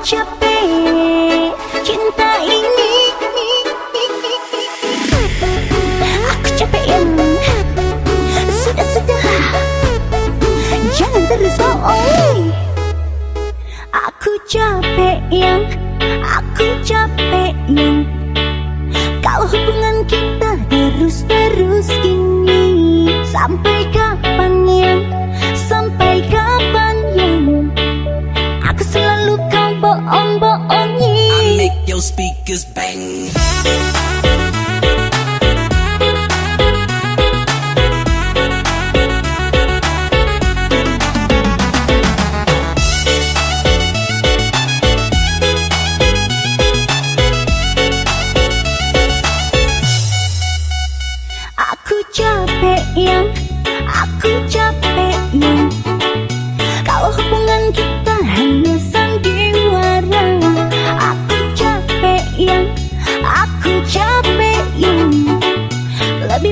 capek. Cinta ini Aku capek yang Sudah-sudah Jangan terus bohong Aku capek yang Aku capek yang Kalau hubungan kita terus-terus gini Sampai kau bohong-bohongi I make your speakers bang. Aku capek yang Aku capek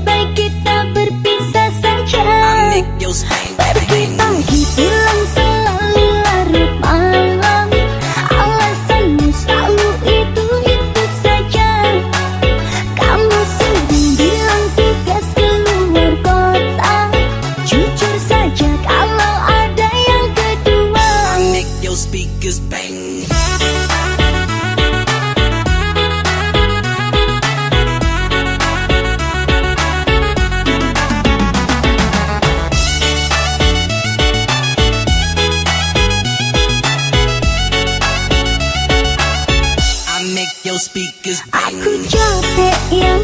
baik kita berpisah saja. I make your bang Pergi bang pagi pulang selalu larut malam. Alasanmu selalu itu-itu saja. Kamu sering bilang tugas keluar kota. Jujur saja kalau ada yang kedua. I make your speakers bang your speakers bang Aku capek yang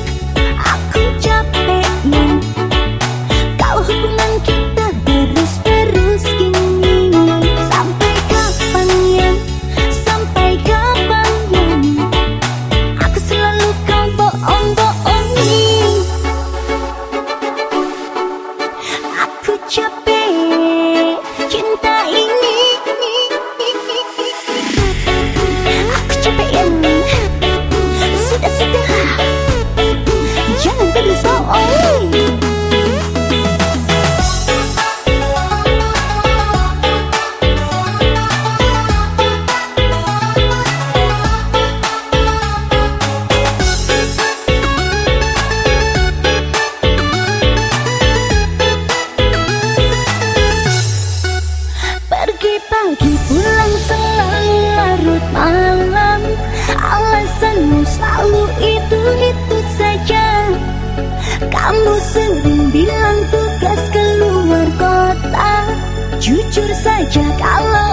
pagi pulang selalu larut malam. Alasanmu selalu itu-itu saja. Kamu sering bilang tugas keluar kota. Jujur saja kalau